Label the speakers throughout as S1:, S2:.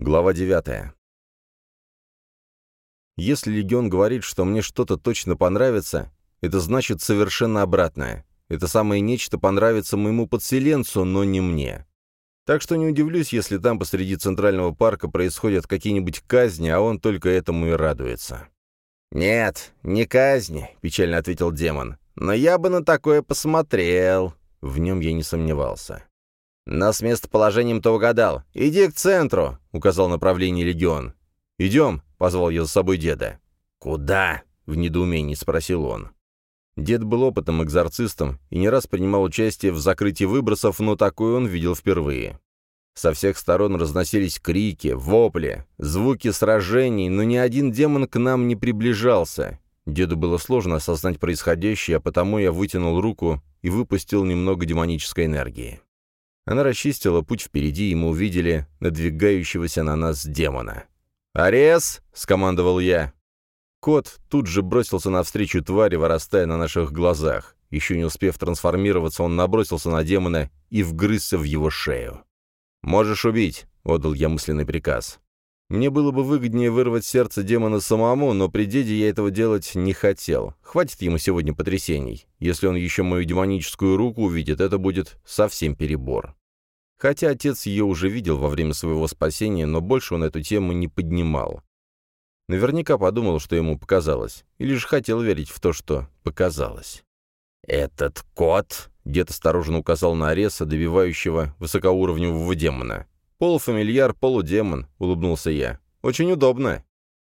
S1: Глава 9. Если Легион говорит, что мне что-то точно понравится, это значит совершенно обратное. Это самое нечто понравится моему подселенцу, но не мне. Так что не удивлюсь, если там посреди Центрального парка происходят какие-нибудь казни, а он только этому и радуется. «Нет, не казни», — печально ответил демон. «Но я бы на такое посмотрел». В нем я не сомневался. «Но с местоположением-то угадал. Иди к центру», — указал направление легион. «Идем», — позвал я за собой деда. «Куда?» — в недоумении спросил он. Дед был опытным экзорцистом и не раз принимал участие в закрытии выбросов, но такое он видел впервые. Со всех сторон разносились крики, вопли, звуки сражений, но ни один демон к нам не приближался. Деду было сложно осознать происходящее, а потому я вытянул руку и выпустил немного демонической энергии. Она расчистила путь впереди, и мы увидели надвигающегося на нас демона. «Арес!» — скомандовал я. Кот тут же бросился навстречу твари, вырастая на наших глазах. Еще не успев трансформироваться, он набросился на демона и вгрызся в его шею. «Можешь убить», — отдал я мысленный приказ. Мне было бы выгоднее вырвать сердце демона самому, но при деде я этого делать не хотел. Хватит ему сегодня потрясений. Если он еще мою демоническую руку увидит, это будет совсем перебор. Хотя отец ее уже видел во время своего спасения, но больше он эту тему не поднимал. Наверняка подумал, что ему показалось, или же хотел верить в то, что показалось. «Этот кот», — дед осторожно указал на Ареса, добивающего высокоуровневого демона, «Полуфамильяр, полудемон», — улыбнулся я. «Очень удобно».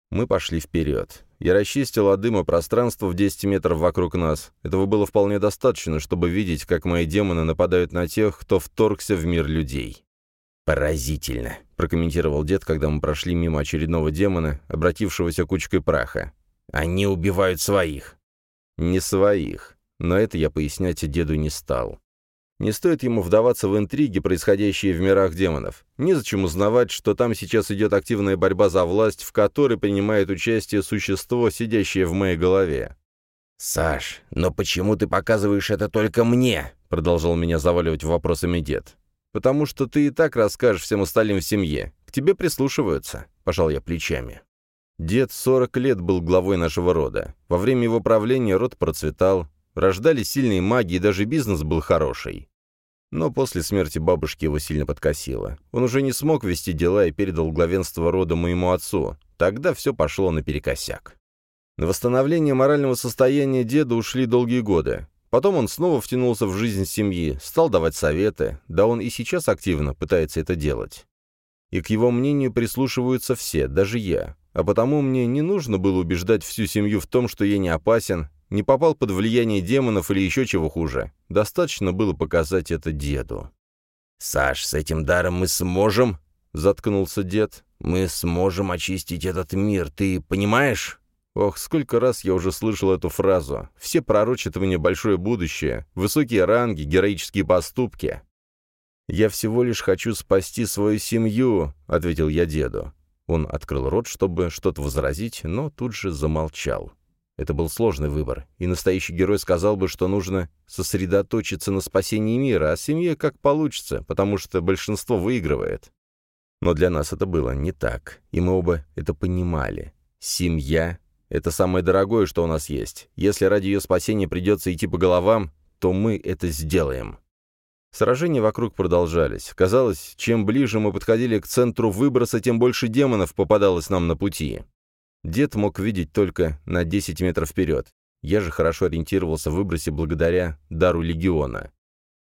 S1: Мы пошли вперед. Я расчистил от дыма пространство в 10 метров вокруг нас. Этого было вполне достаточно, чтобы видеть, как мои демоны нападают на тех, кто вторгся в мир людей. «Поразительно», — прокомментировал дед, когда мы прошли мимо очередного демона, обратившегося кучкой праха. «Они убивают своих». «Не своих». Но это я пояснять деду не стал. Не стоит ему вдаваться в интриги, происходящие в мирах демонов. Незачем узнавать, что там сейчас идет активная борьба за власть, в которой принимает участие существо, сидящее в моей голове. «Саш, но почему ты показываешь это только мне?» — продолжал меня заваливать вопросами дед. «Потому что ты и так расскажешь всем остальным в семье. К тебе прислушиваются», — пожал я плечами. Дед 40 лет был главой нашего рода. Во время его правления род процветал, рождались сильные маги, и даже бизнес был хороший. Но после смерти бабушки его сильно подкосило. Он уже не смог вести дела и передал главенство рода моему отцу. Тогда все пошло наперекосяк. На восстановление морального состояния деда ушли долгие годы. Потом он снова втянулся в жизнь семьи, стал давать советы, да он и сейчас активно пытается это делать. И к его мнению прислушиваются все, даже я. А потому мне не нужно было убеждать всю семью в том, что я не опасен, не попал под влияние демонов или еще чего хуже. Достаточно было показать это деду. «Саш, с этим даром мы сможем?» — заткнулся дед. «Мы сможем очистить этот мир, ты понимаешь?» Ох, сколько раз я уже слышал эту фразу. Все пророчат мне большое будущее, высокие ранги, героические поступки. «Я всего лишь хочу спасти свою семью», — ответил я деду. Он открыл рот, чтобы что-то возразить, но тут же замолчал. Это был сложный выбор, и настоящий герой сказал бы, что нужно сосредоточиться на спасении мира, а семье как получится, потому что большинство выигрывает. Но для нас это было не так, и мы оба это понимали. Семья — это самое дорогое, что у нас есть. Если ради ее спасения придется идти по головам, то мы это сделаем. Сражения вокруг продолжались. Казалось, чем ближе мы подходили к центру выброса, тем больше демонов попадалось нам на пути. Дед мог видеть только на 10 метров вперед. Я же хорошо ориентировался в выбросе благодаря дару легиона.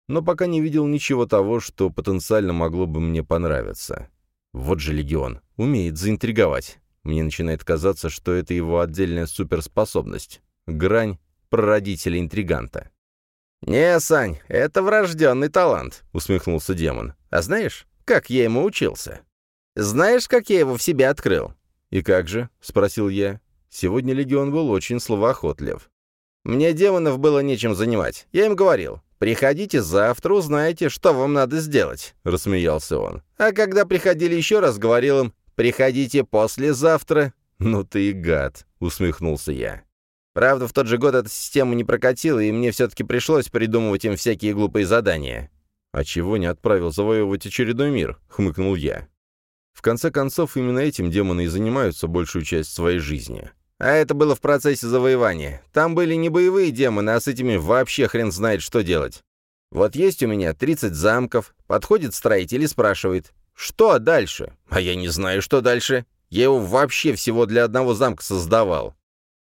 S1: Но пока не видел ничего того, что потенциально могло бы мне понравиться. Вот же легион. Умеет заинтриговать. Мне начинает казаться, что это его отдельная суперспособность. Грань прародителя-интриганта. «Не, Сань, это врожденный талант», — усмехнулся демон. «А знаешь, как я ему учился? Знаешь, как я его в себе открыл? «И как же?» — спросил я. Сегодня легион был очень словоохотлив. «Мне демонов было нечем занимать. Я им говорил, приходите завтра, узнаете, что вам надо сделать», — рассмеялся он. А когда приходили еще раз, говорил им, приходите послезавтра. «Ну ты и гад», — усмехнулся я. Правда, в тот же год эта система не прокатила, и мне все-таки пришлось придумывать им всякие глупые задания. «А чего не отправил завоевывать очередной мир?» — хмыкнул я. В конце концов, именно этим демоны и занимаются большую часть своей жизни.
S2: А это было в процессе завоевания. Там были не боевые демоны, а с этими вообще хрен знает, что делать. Вот есть у меня 30 замков, подходит строитель и спрашивает, что дальше? А я не знаю, что дальше. Я его вообще всего для одного замка создавал.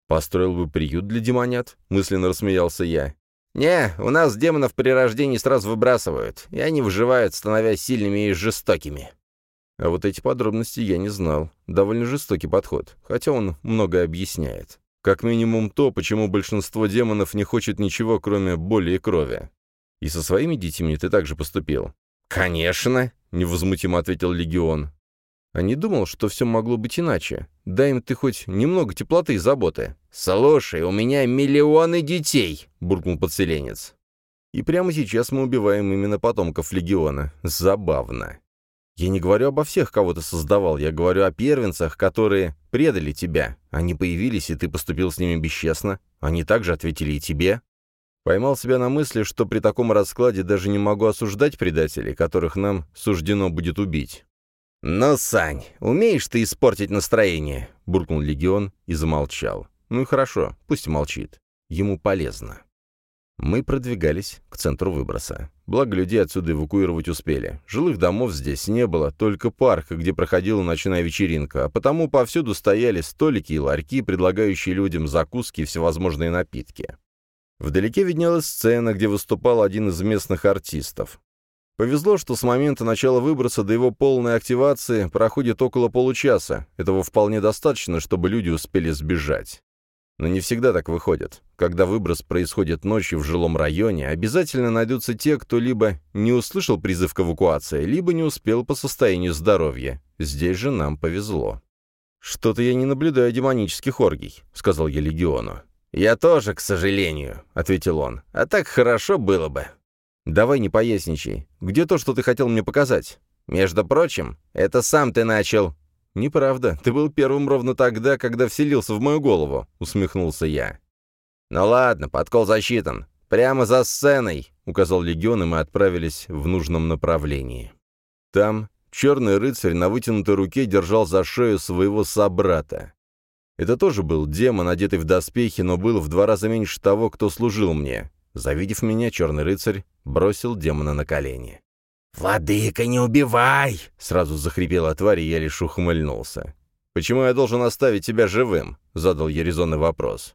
S1: «Построил бы приют для демонят?» — мысленно рассмеялся я.
S2: «Не, у нас демонов при рождении сразу выбрасывают, и они выживают, становясь сильными и жестокими».
S1: А вот эти подробности я не знал. Довольно жестокий подход, хотя он многое объясняет. Как минимум то, почему большинство демонов не хочет ничего, кроме боли и крови. И со своими детьми ты также поступил?
S2: «Конечно», — невозмутимо ответил Легион.
S1: А не думал, что все могло быть иначе. Дай им ты хоть немного теплоты и заботы.
S2: «Слушай, у меня миллионы детей!» — буркнул подселенец.
S1: И прямо сейчас мы убиваем именно потомков Легиона. Забавно. Я не говорю обо всех, кого ты создавал, я говорю о первенцах, которые предали тебя. Они появились, и ты поступил с ними бесчестно. Они также ответили и тебе. Поймал себя на мысли, что при таком раскладе даже не могу осуждать предателей, которых нам суждено будет убить.
S2: «Ну, Сань, умеешь ты испортить настроение?» — буркнул Легион и замолчал.
S1: «Ну и хорошо, пусть молчит. Ему полезно». Мы продвигались к центру выброса. Благо, людей отсюда эвакуировать успели. Жилых домов здесь не было, только парк, где проходила ночная вечеринка, а потому повсюду стояли столики и ларьки, предлагающие людям закуски и всевозможные напитки. Вдалеке виднелась сцена, где выступал один из местных артистов. Повезло, что с момента начала выброса до его полной активации проходит около получаса. Этого вполне достаточно, чтобы люди успели сбежать. Но не всегда так выходит. Когда выброс происходит ночью в жилом районе, обязательно найдутся те, кто либо не услышал призыв к эвакуации, либо не успел по состоянию здоровья. Здесь же нам повезло. «Что-то я не наблюдаю демонических оргий», — сказал я Легиону.
S2: «Я тоже, к сожалению», — ответил он. «А так хорошо было бы».
S1: «Давай не поясничай. Где то, что ты хотел мне показать?»
S2: «Между прочим, это сам ты начал»,
S1: «Неправда. Ты был первым ровно тогда, когда вселился в мою голову», — усмехнулся я.
S2: «Ну ладно, подкол засчитан. Прямо за сценой», — указал легион, и мы отправились в нужном направлении.
S1: Там черный рыцарь на вытянутой руке держал за шею своего собрата. Это тоже был демон, одетый в доспехи, но был в два раза меньше того, кто служил мне. Завидев меня, черный рыцарь бросил демона на колени.
S2: «Владыка, не убивай!»
S1: — сразу захрипела тварь, и я лишь ухмыльнулся. «Почему я должен оставить тебя живым?» — задал я резонный вопрос.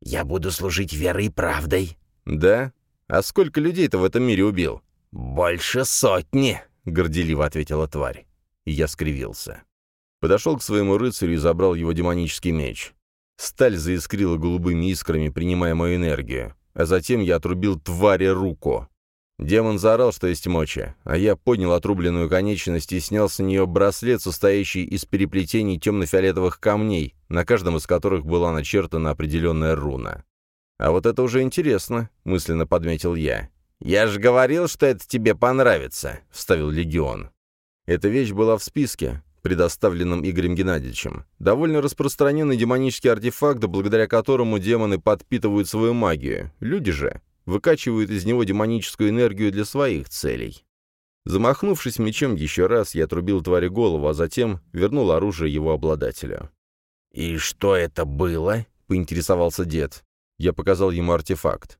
S2: «Я буду служить верой и правдой».
S1: «Да? А сколько людей ты в этом мире убил?»
S2: «Больше сотни», —
S1: горделиво ответила тварь. И я скривился. Подошел к своему рыцарю и забрал его демонический меч. Сталь заискрила голубыми искрами, принимая мою энергию. А затем я отрубил твари руку. Демон заорал, что есть мочи, а я поднял отрубленную конечность и снял с нее браслет, состоящий из переплетений темно-фиолетовых камней, на каждом из которых была начертана определенная руна. «А вот это уже интересно», — мысленно подметил я.
S2: «Я же говорил, что это тебе понравится», — вставил Легион.
S1: Эта вещь была в списке, предоставленном Игорем Геннадьевичем. Довольно распространенный демонический артефакт, благодаря которому демоны подпитывают свою магию. Люди же выкачивают из него демоническую энергию для своих целей. Замахнувшись мечом еще раз, я отрубил твари голову, а затем вернул оружие его обладателю.
S2: «И что это было?» — поинтересовался дед.
S1: Я показал ему артефакт.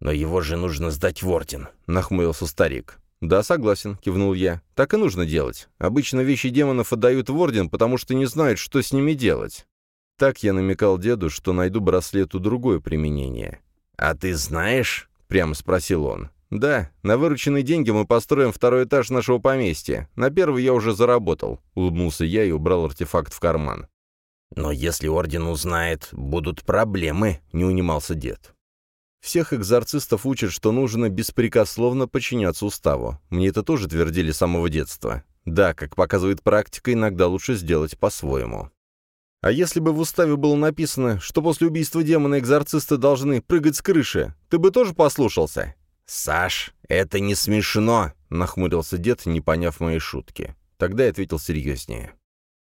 S2: «Но его же нужно сдать в орден», — нахмурился старик.
S1: «Да, согласен», — кивнул я. «Так и нужно делать. Обычно вещи демонов отдают в орден, потому что не знают, что с ними делать». Так я намекал деду, что найду браслету другое применение.
S2: «А ты знаешь?» — прямо спросил он.
S1: «Да, на вырученные деньги мы построим второй этаж нашего поместья. На первый я уже заработал», — улыбнулся я и убрал артефакт в карман.
S2: «Но если орден узнает, будут проблемы», — не унимался дед.
S1: Всех экзорцистов учат, что нужно беспрекословно подчиняться уставу. Мне это тоже твердили с самого детства. Да, как показывает практика, иногда лучше сделать по-своему. А если бы в уставе было написано, что после убийства демона экзорцисты должны прыгать с крыши, ты бы тоже послушался?»
S2: «Саш, это не смешно!» — нахмурился дед, не поняв моей шутки.
S1: Тогда я ответил серьезнее.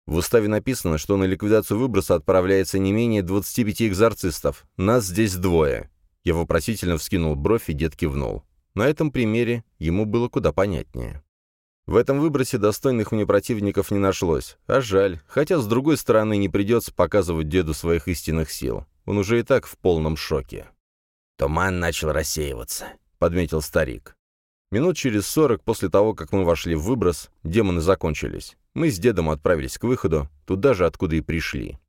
S1: В уставе написано, что на ликвидацию выброса отправляется не менее 25 экзорцистов. Нас здесь двое. Я вопросительно вскинул бровь, и дед кивнул. На этом примере ему было куда понятнее. В этом выбросе достойных мне противников не нашлось, а жаль, хотя, с другой стороны, не придется показывать деду своих истинных сил. Он уже и так в полном шоке.
S2: «Туман начал рассеиваться», —
S1: подметил старик. Минут через сорок после того, как мы вошли в выброс, демоны закончились. Мы с дедом отправились к выходу, туда же, откуда и пришли.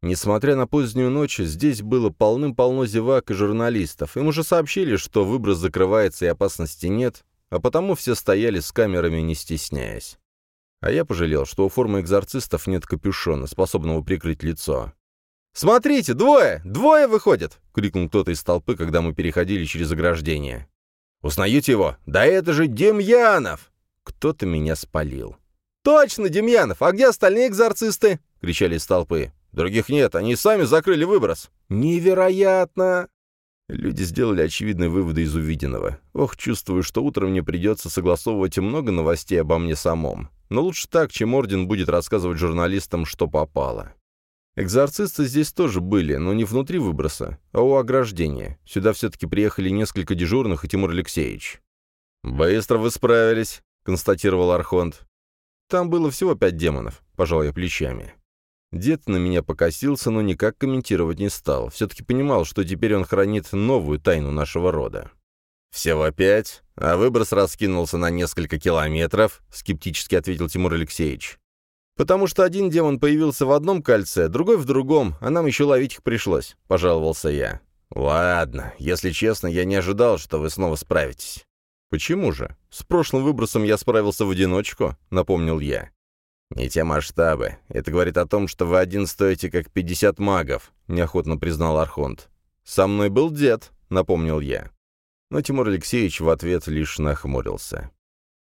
S1: Несмотря на позднюю ночь, здесь было полным-полно зевак и журналистов. Им уже сообщили, что выброс закрывается и опасности нет, а потому все стояли с камерами, не стесняясь. А я пожалел, что у формы экзорцистов нет капюшона, способного прикрыть лицо. «Смотрите, двое! Двое выходят!» — крикнул кто-то из толпы, когда мы переходили через ограждение. «Узнаете его? Да это же Демьянов!» Кто-то меня спалил. «Точно, Демьянов! А где остальные экзорцисты?» — кричали из толпы. «Других нет, они сами закрыли выброс». «Невероятно!» Люди сделали очевидные выводы из увиденного. Ох, чувствую, что утром мне придется согласовывать много новостей обо мне самом. Но лучше так, чем Орден будет рассказывать журналистам, что попало. Экзорцисты здесь тоже были, но не внутри выброса, а у ограждения. Сюда все-таки приехали несколько дежурных и Тимур Алексеевич. «Быстро вы справились», — констатировал Архонт. «Там было всего пять демонов», — пожал я плечами. Дед на меня покосился, но никак комментировать не стал. Все-таки понимал, что теперь он хранит новую тайну нашего рода. «Всего пять, а выброс раскинулся на несколько километров», — скептически ответил Тимур Алексеевич. «Потому что один демон появился в одном кольце, другой в другом, а нам еще ловить их пришлось», — пожаловался я. «Ладно, если честно, я не ожидал, что вы снова справитесь». «Почему же? С прошлым выбросом я справился в одиночку», — напомнил я. «Не те масштабы. Это говорит о том, что вы один стоите как пятьдесят магов», — неохотно признал Архонт. «Со мной был дед», — напомнил я. Но Тимур Алексеевич в ответ лишь нахмурился.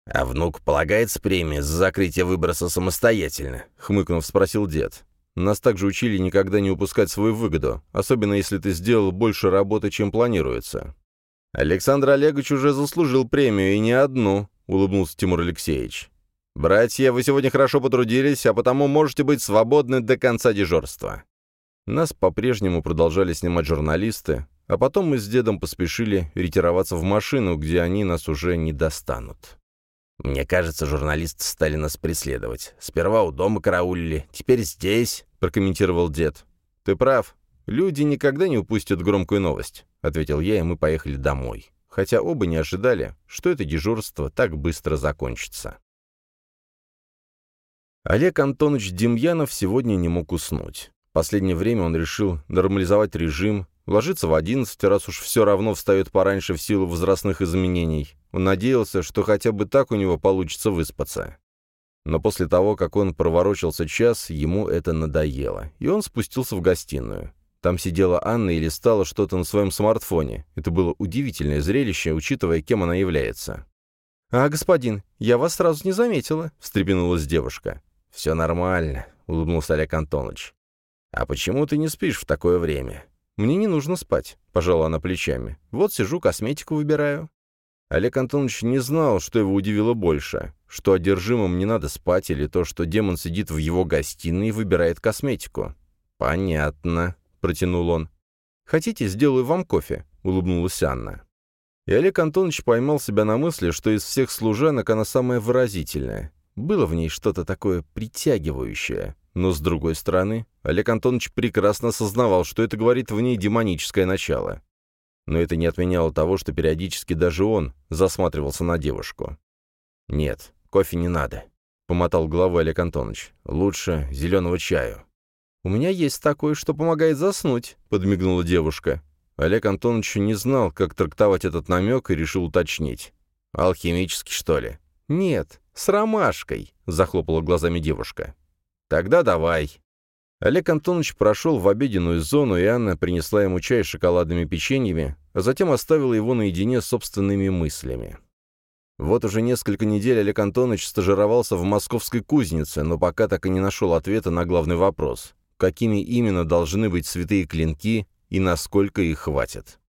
S2: «А внук полагается премия за закрытие выброса самостоятельно?»
S1: — хмыкнув, спросил дед. «Нас также учили никогда не упускать свою выгоду, особенно если ты сделал больше работы, чем планируется». «Александр Олегович уже заслужил премию, и не одну», — улыбнулся Тимур Алексеевич. «Братья, вы сегодня хорошо потрудились, а потому можете быть свободны до конца дежурства». Нас по-прежнему продолжали снимать журналисты, а потом мы с дедом поспешили ретироваться в машину, где они нас уже не достанут.
S2: «Мне кажется, журналисты стали нас преследовать. Сперва у дома караулили, теперь здесь», — прокомментировал дед.
S1: «Ты прав. Люди никогда не упустят громкую новость», — ответил я, и мы поехали домой. Хотя оба не ожидали, что это дежурство так быстро закончится. Олег Антонович Демьянов сегодня не мог уснуть. Последнее время он решил нормализовать режим, ложиться в 11, раз уж все равно встает пораньше в силу возрастных изменений. Он надеялся, что хотя бы так у него получится выспаться. Но после того, как он проворочился час, ему это надоело, и он спустился в гостиную. Там сидела Анна и листала что-то на своем смартфоне. Это было удивительное зрелище, учитывая, кем она является. «А, господин, я вас сразу не заметила», — встрепенулась девушка.
S2: «Все нормально», — улыбнулся Олег Антонович. «А почему ты не спишь в такое время?»
S1: «Мне не нужно спать», — пожала она плечами. «Вот сижу, косметику выбираю». Олег Антонович не знал, что его удивило больше, что одержимым не надо спать или то, что демон сидит в его гостиной и выбирает косметику. «Понятно», — протянул он. «Хотите, сделаю вам кофе?» — улыбнулась Анна. И Олег Антонович поймал себя на мысли, что из всех служанок она самая выразительная. Было в ней что-то такое притягивающее. Но, с другой стороны, Олег Антонович прекрасно осознавал, что это говорит в ней демоническое начало. Но это не отменяло того, что периодически даже он засматривался на девушку. «Нет, кофе не надо», — помотал головой Олег Антонович. «Лучше зеленого чаю». «У меня есть такое, что помогает заснуть», — подмигнула девушка. Олег Антонович не знал, как трактовать этот намек и решил уточнить. «Алхимический, что ли?» «Нет, с ромашкой», — захлопала глазами девушка. «Тогда давай». Олег Антонович прошел в обеденную зону, и Анна принесла ему чай с шоколадными печеньями, а затем оставила его наедине с собственными мыслями. Вот уже несколько недель Олег Антонович стажировался в московской кузнице, но пока так и не нашел ответа на главный вопрос. Какими именно должны быть святые клинки и насколько их хватит?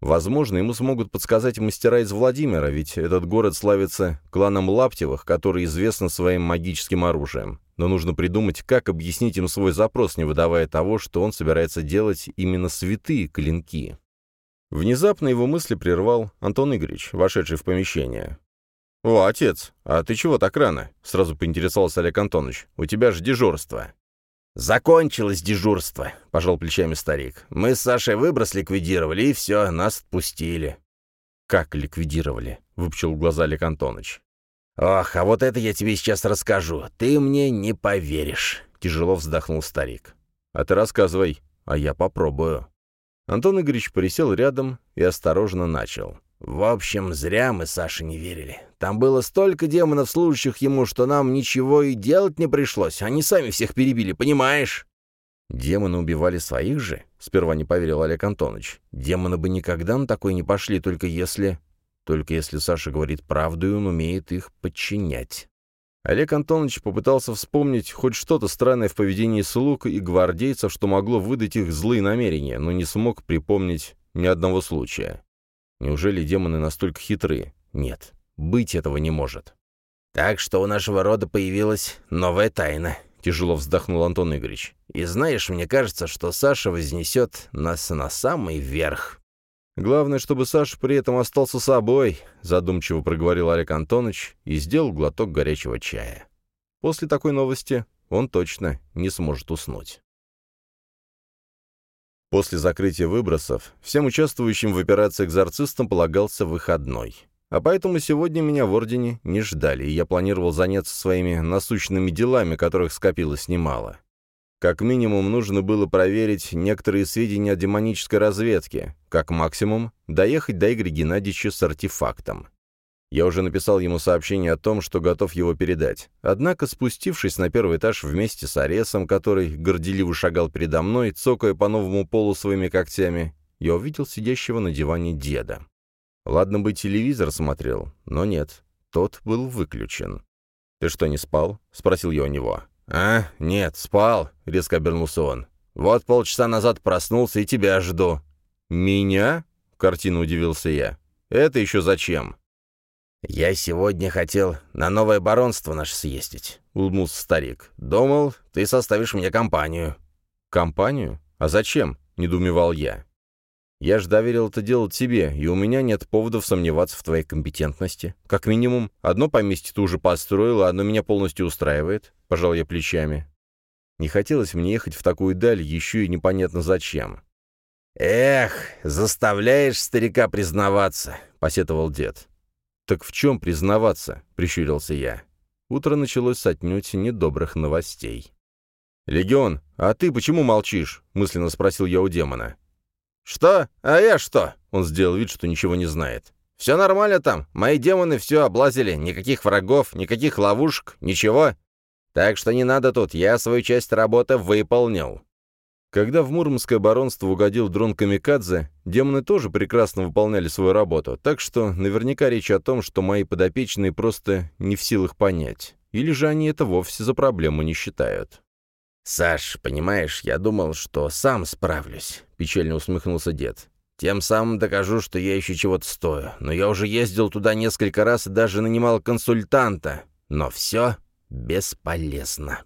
S1: Возможно, ему смогут подсказать мастера из Владимира, ведь этот город славится кланом Лаптевых, который известен своим магическим оружием. Но нужно придумать, как объяснить им свой запрос, не выдавая того, что он собирается делать именно святые клинки. Внезапно его мысли прервал Антон Игоревич, вошедший в помещение. «О, отец, а ты чего так рано?» — сразу поинтересовался Олег Антонович. «У тебя же дежурство».
S2: «Закончилось дежурство», — пожал плечами старик. «Мы с Сашей выброс ликвидировали, и все, нас отпустили».
S1: «Как ликвидировали?» — выпучил глаза Олег Антонович.
S2: «Ох, а вот это я тебе сейчас расскажу. Ты мне не поверишь», — тяжело вздохнул старик.
S1: «А ты рассказывай, а я попробую». Антон Игоревич присел рядом и осторожно начал.
S2: В общем, зря мы Саше не верили. Там было столько демонов, служащих ему, что нам ничего и делать не пришлось. Они сами всех перебили, понимаешь?
S1: Демоны убивали своих же? Сперва не поверил Олег Антонович. Демоны бы никогда на такое не пошли, только если... Только если Саша говорит правду, и он умеет их подчинять. Олег Антонович попытался вспомнить хоть что-то странное в поведении слуг и гвардейцев, что могло выдать их злые намерения, но не смог припомнить ни одного случая. Неужели демоны настолько хитрые? Нет, быть этого не может.
S2: «Так что у нашего рода появилась новая тайна», — тяжело вздохнул Антон Игоревич. «И знаешь, мне кажется, что Саша вознесет нас на самый верх».
S1: «Главное, чтобы Саша при этом остался собой», — задумчиво проговорил Олег Антонович и сделал глоток горячего чая. После такой новости он точно не сможет уснуть. После закрытия выбросов всем участвующим в операции «Экзорцистам» полагался выходной. А поэтому сегодня меня в Ордене не ждали, и я планировал заняться своими насущными делами, которых скопилось немало. Как минимум, нужно было проверить некоторые сведения о демонической разведке, как максимум, доехать до Игоря Геннадьевича с артефактом. Я уже написал ему сообщение о том, что готов его передать. Однако, спустившись на первый этаж вместе с Аресом, который горделиво шагал передо мной, цокая по новому полу своими когтями, я увидел сидящего на диване деда. Ладно бы телевизор смотрел, но нет, тот был выключен. «Ты что, не спал?» — спросил я у него.
S2: «А, нет, спал», — резко обернулся он. «Вот полчаса назад проснулся и тебя жду».
S1: «Меня?» — картина удивился я. «Это еще зачем?»
S2: «Я сегодня хотел на новое баронство наше съездить», — улыбнулся старик. «Думал, ты составишь мне компанию».
S1: «Компанию? А зачем?» — недоумевал я. «Я же доверил это делать тебе, и у меня нет поводов сомневаться в твоей компетентности. Как минимум, одно поместье ты уже построил, а оно меня полностью устраивает», — пожал я плечами. Не хотелось мне ехать в такую даль, еще и непонятно зачем.
S2: «Эх, заставляешь старика признаваться», — посетовал дед.
S1: «Так в чем признаваться?» — прищурился я. Утро началось с отнюдь недобрых новостей. «Легион, а ты почему молчишь?» — мысленно спросил я у демона.
S2: «Что? А я что?» — он сделал вид, что ничего не знает. «Все нормально там. Мои демоны все облазили. Никаких врагов, никаких ловушек, ничего. Так что не надо тут. Я свою часть работы выполнил».
S1: Когда в Мурманское баронство угодил дрон Камикадзе, демоны тоже прекрасно выполняли свою работу, так что наверняка речь о том, что мои подопечные просто не в силах понять. Или же они это вовсе за проблему не считают.
S2: «Саш, понимаешь, я думал, что сам справлюсь», — печально усмехнулся дед. «Тем самым докажу, что я еще чего-то стою. Но я уже ездил туда несколько раз и даже нанимал консультанта. Но все бесполезно».